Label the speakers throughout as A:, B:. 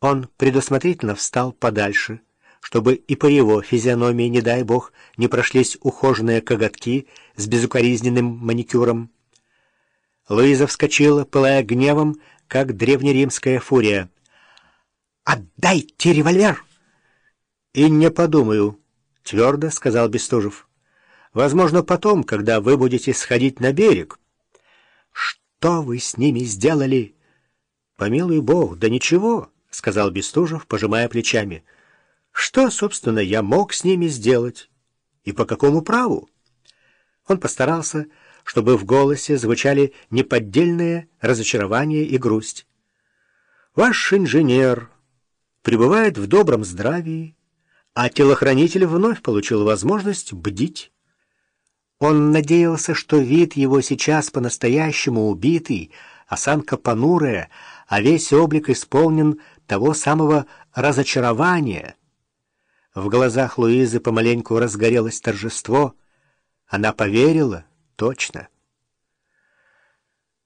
A: Он предусмотрительно встал подальше, чтобы и по его физиономии, не дай бог, не прошлись ухоженные коготки с безукоризненным маникюром. Луиза вскочила, пылая гневом, как древнеримская фурия. «Отдайте револьвер!» «И не подумаю», — твердо сказал Бестужев. «Возможно, потом, когда вы будете сходить на берег». «Что вы с ними сделали?» «Помилуй бог, да ничего», — сказал Бестужев, пожимая плечами. «Что, собственно, я мог с ними сделать? И по какому праву?» Он постарался чтобы в голосе звучали неподдельное разочарование и грусть. «Ваш инженер пребывает в добром здравии, а телохранитель вновь получил возможность бдить. Он надеялся, что вид его сейчас по-настоящему убитый, осанка понурая, а весь облик исполнен того самого разочарования. В глазах Луизы помаленьку разгорелось торжество. Она поверила, Точно.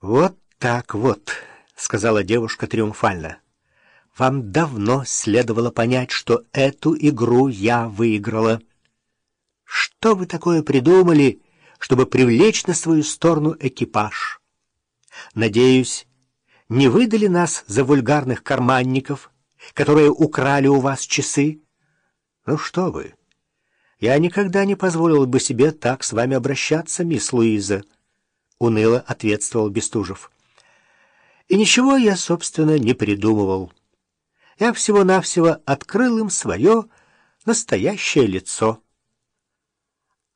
A: Вот так вот, сказала девушка триумфально. Вам давно следовало понять, что эту игру я выиграла. Что вы такое придумали, чтобы привлечь на свою сторону экипаж? Надеюсь, не выдали нас за вульгарных карманников, которые украли у вас часы? Ну что вы... «Я никогда не позволил бы себе так с вами обращаться, мисс Луиза», — уныло ответствовал Бестужев. «И ничего я, собственно, не придумывал. Я всего-навсего открыл им свое настоящее лицо».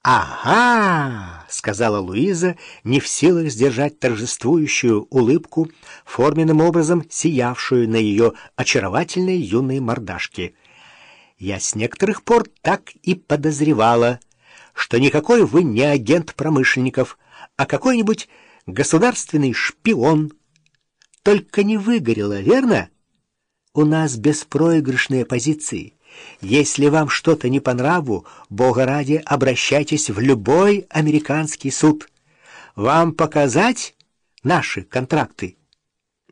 A: «Ага!» — сказала Луиза, не в силах сдержать торжествующую улыбку, форменным образом сиявшую на ее очаровательной юной мордашке — я с некоторых пор так и подозревала, что никакой вы не агент промышленников, а какой-нибудь государственный шпион. Только не выгорело, верно? У нас беспроигрышные позиции. Если вам что-то не по нраву, Бога ради, обращайтесь в любой американский суд. Вам показать наши контракты?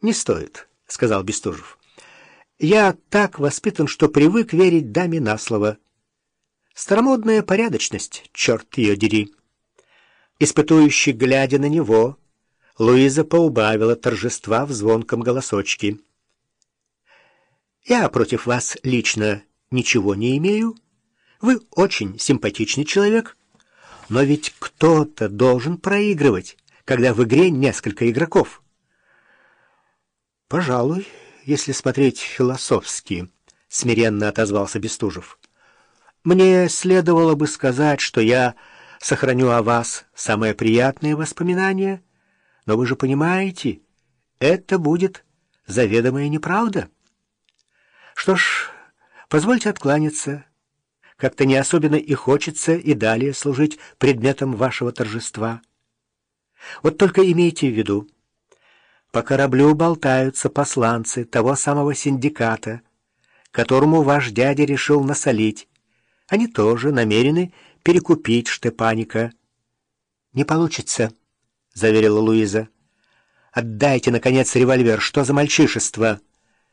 A: Не стоит, — сказал Бестужев. Я так воспитан, что привык верить даме на слово. Старомодная порядочность, черт ее дери. Испытующий, глядя на него, Луиза поубавила торжества в звонком голосочке. «Я против вас лично ничего не имею. Вы очень симпатичный человек, но ведь кто-то должен проигрывать, когда в игре несколько игроков». «Пожалуй» если смотреть философски, — смиренно отозвался Бестужев. Мне следовало бы сказать, что я сохраню о вас самые приятные воспоминания, но вы же понимаете, это будет заведомая неправда. Что ж, позвольте откланяться. Как-то не особенно и хочется и далее служить предметом вашего торжества. Вот только имейте в виду, по кораблю болтаются посланцы того самого синдиката, которому ваш дядя решил насолить. Они тоже намерены перекупить Штепаника. — Не получится, — заверила Луиза. — Отдайте, наконец, револьвер. Что за мальчишество?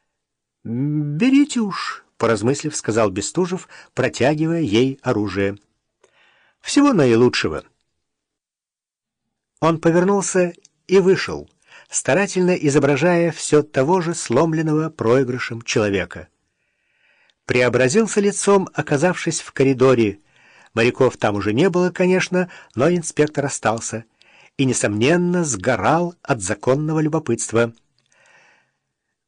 A: — Берите уж, — поразмыслив, сказал Бестужев, протягивая ей оружие. — Всего наилучшего. Он повернулся и вышел старательно изображая все того же сломленного проигрышем человека. Преобразился лицом, оказавшись в коридоре. Моряков там уже не было, конечно, но инспектор остался и, несомненно, сгорал от законного любопытства.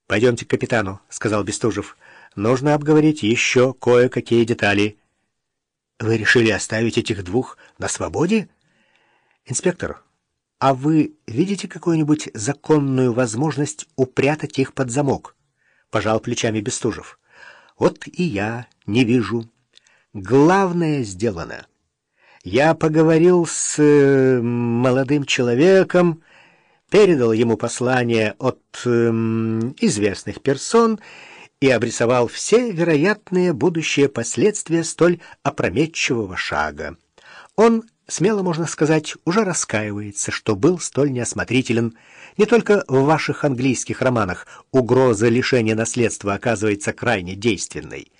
A: «Пойдемте к капитану», — сказал Бестужев. «Нужно обговорить еще кое-какие детали». «Вы решили оставить этих двух на свободе?» «Инспектор, «А вы видите какую-нибудь законную возможность упрятать их под замок?» — пожал плечами Бестужев. «Вот и я не вижу. Главное сделано. Я поговорил с э, молодым человеком, передал ему послание от э, известных персон и обрисовал все вероятные будущие последствия столь опрометчивого шага. Он смело можно сказать, уже раскаивается, что был столь неосмотрителен. Не только в ваших английских романах угроза лишения наследства оказывается крайне действенной.